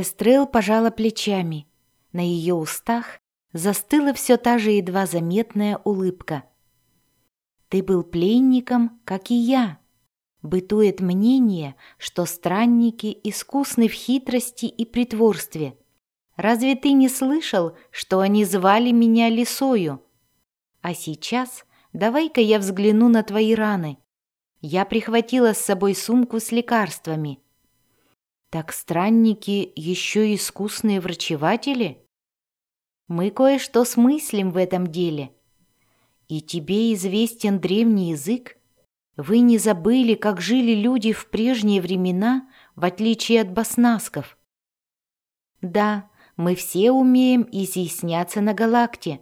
Эстрел пожала плечами. На ее устах застыла все та же едва заметная улыбка. «Ты был пленником, как и я», Бытует мнение, что странники искусны в хитрости и притворстве. Разве ты не слышал, что они звали меня лисою? А сейчас давай-ка я взгляну на твои раны. Я прихватила с собой сумку с лекарствами. Так странники еще искусные врачеватели? Мы кое-что смыслим в этом деле. И тебе известен древний язык? Вы не забыли, как жили люди в прежние времена, в отличие от баснасков? Да, мы все умеем изъясняться на галакте.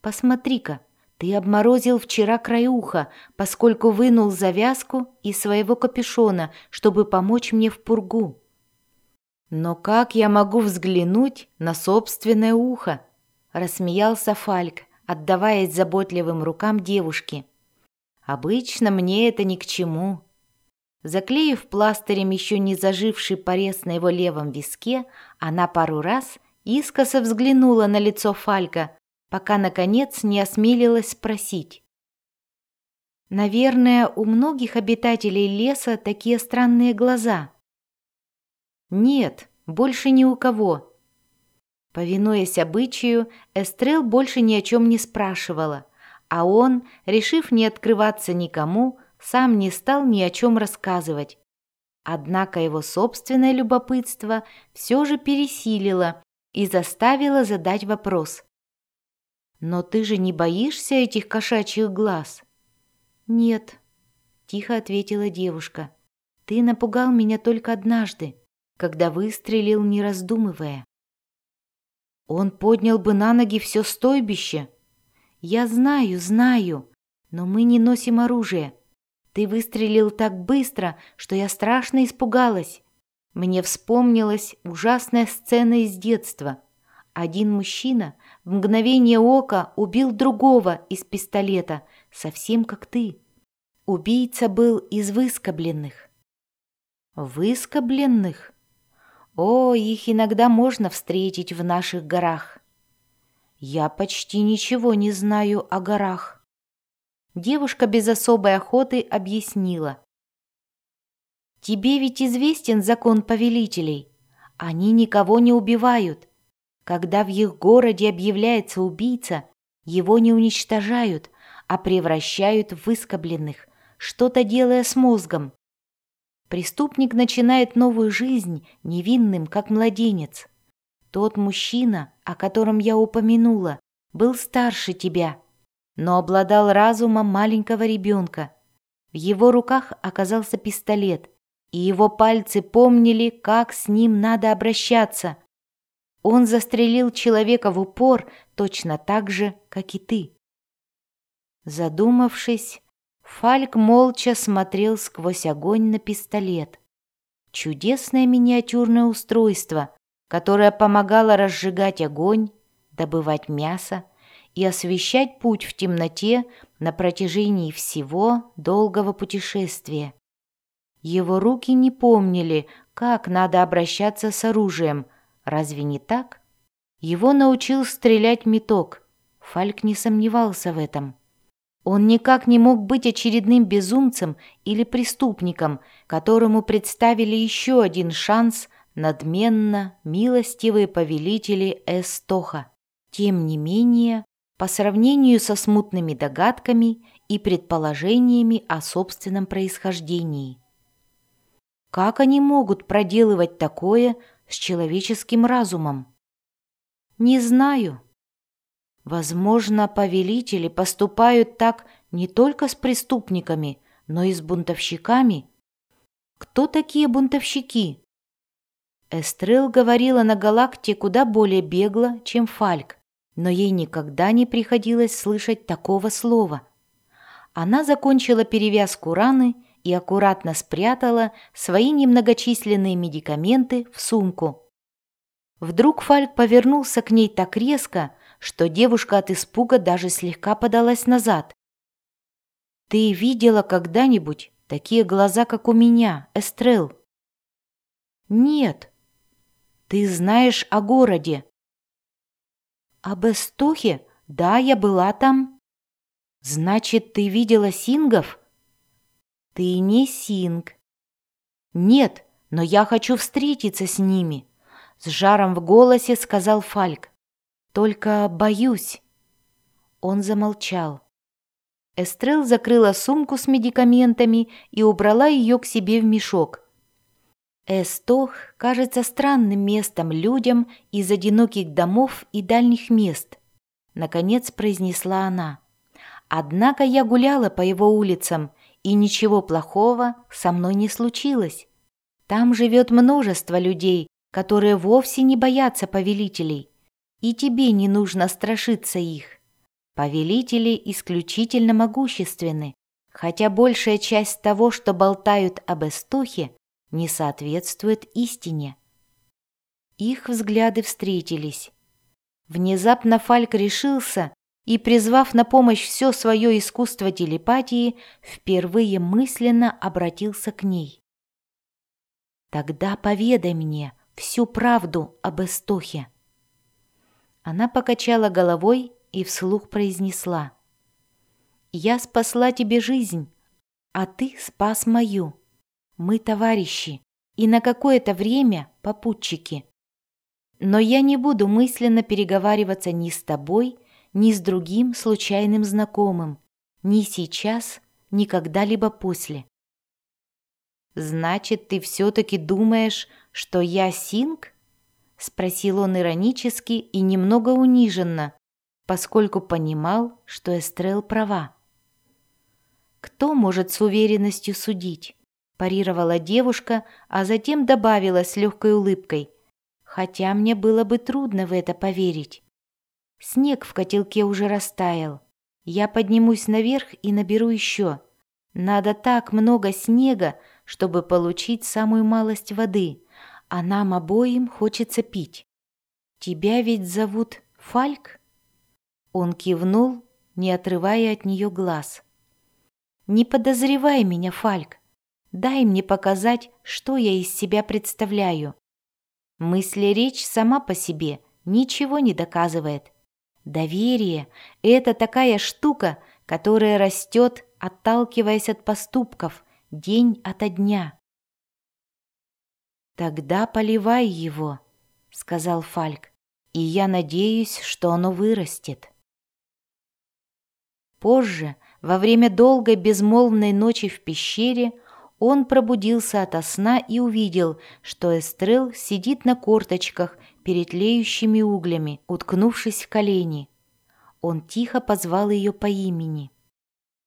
Посмотри-ка, ты обморозил вчера край уха, поскольку вынул завязку из своего капюшона, чтобы помочь мне в пургу. Но как я могу взглянуть на собственное ухо? Рассмеялся Фальк, отдаваясь заботливым рукам девушки. Обычно мне это ни к чему. Заклеив пластырем еще не заживший порез на его левом виске, она пару раз искоса взглянула на лицо Фалька, пока, наконец, не осмелилась спросить. «Наверное, у многих обитателей леса такие странные глаза». «Нет, больше ни у кого». Повинуясь обычаю, Эстрел больше ни о чем не спрашивала – а он, решив не открываться никому, сам не стал ни о чем рассказывать. Однако его собственное любопытство все же пересилило и заставило задать вопрос. «Но ты же не боишься этих кошачьих глаз?» «Нет», — тихо ответила девушка. «Ты напугал меня только однажды, когда выстрелил, не раздумывая». «Он поднял бы на ноги все стойбище», «Я знаю, знаю, но мы не носим оружие. Ты выстрелил так быстро, что я страшно испугалась. Мне вспомнилась ужасная сцена из детства. Один мужчина в мгновение ока убил другого из пистолета, совсем как ты. Убийца был из выскобленных». «Выскобленных?» О, их иногда можно встретить в наших горах. Я почти ничего не знаю о горах. Девушка без особой охоты объяснила. Тебе ведь известен закон повелителей. Они никого не убивают. Когда в их городе объявляется убийца, его не уничтожают, а превращают в выскобленных, что-то делая с мозгом. Преступник начинает новую жизнь невинным, как младенец. Тот мужчина, о котором я упомянула, был старше тебя, но обладал разумом маленького ребенка. В его руках оказался пистолет, и его пальцы помнили, как с ним надо обращаться. Он застрелил человека в упор точно так же, как и ты. Задумавшись, Фальк молча смотрел сквозь огонь на пистолет. Чудесное миниатюрное устройство, которая помогала разжигать огонь, добывать мясо и освещать путь в темноте на протяжении всего долгого путешествия. Его руки не помнили, как надо обращаться с оружием. Разве не так? Его научил стрелять меток. Фальк не сомневался в этом. Он никак не мог быть очередным безумцем или преступником, которому представили еще один шанс надменно милостивые повелители Эстоха. Тем не менее, по сравнению со смутными догадками и предположениями о собственном происхождении. Как они могут проделывать такое с человеческим разумом? Не знаю. Возможно, повелители поступают так не только с преступниками, но и с бунтовщиками. Кто такие бунтовщики? Эстрел говорила на галакте куда более бегло, чем Фальк, но ей никогда не приходилось слышать такого слова. Она закончила перевязку раны и аккуратно спрятала свои немногочисленные медикаменты в сумку. Вдруг Фальк повернулся к ней так резко, что девушка от испуга даже слегка подалась назад. «Ты видела когда-нибудь такие глаза, как у меня, Эстрел?» «Нет», ты знаешь о городе?» «Об Эстохе? Да, я была там». «Значит, ты видела сингов?» «Ты не синг». «Нет, но я хочу встретиться с ними», — с жаром в голосе сказал Фальк. «Только боюсь». Он замолчал. Эстрел закрыла сумку с медикаментами и убрала ее к себе в мешок. Эстох кажется странным местом людям из одиноких домов и дальних мест, наконец произнесла она. Однако я гуляла по его улицам, и ничего плохого со мной не случилось. Там живет множество людей, которые вовсе не боятся повелителей, и тебе не нужно страшиться их. Повелители исключительно могущественны, хотя большая часть того, что болтают об Эстухе, не соответствует истине. Их взгляды встретились. Внезапно Фальк решился и, призвав на помощь все свое искусство телепатии, впервые мысленно обратился к ней. «Тогда поведай мне всю правду об Эстохе». Она покачала головой и вслух произнесла. «Я спасла тебе жизнь, а ты спас мою. Мы товарищи и на какое-то время попутчики. Но я не буду мысленно переговариваться ни с тобой, ни с другим случайным знакомым, ни сейчас, ни когда-либо после. «Значит, ты все-таки думаешь, что я Синг?» — спросил он иронически и немного униженно, поскольку понимал, что Эстрел права. Кто может с уверенностью судить? парировала девушка, а затем добавила с легкой улыбкой. Хотя мне было бы трудно в это поверить. Снег в котелке уже растаял. Я поднимусь наверх и наберу еще. Надо так много снега, чтобы получить самую малость воды, а нам обоим хочется пить. Тебя ведь зовут Фальк? Он кивнул, не отрывая от нее глаз. Не подозревай меня, Фальк. Дай мне показать, что я из себя представляю. Мысли речь сама по себе ничего не доказывает. Доверие — это такая штука, которая растет, отталкиваясь от поступков, день ото дня. «Тогда поливай его», — сказал Фальк, «и я надеюсь, что оно вырастет». Позже, во время долгой безмолвной ночи в пещере, он пробудился ото сна и увидел, что Эстрел сидит на корточках перед леющими углями, уткнувшись в колени. Он тихо позвал ее по имени.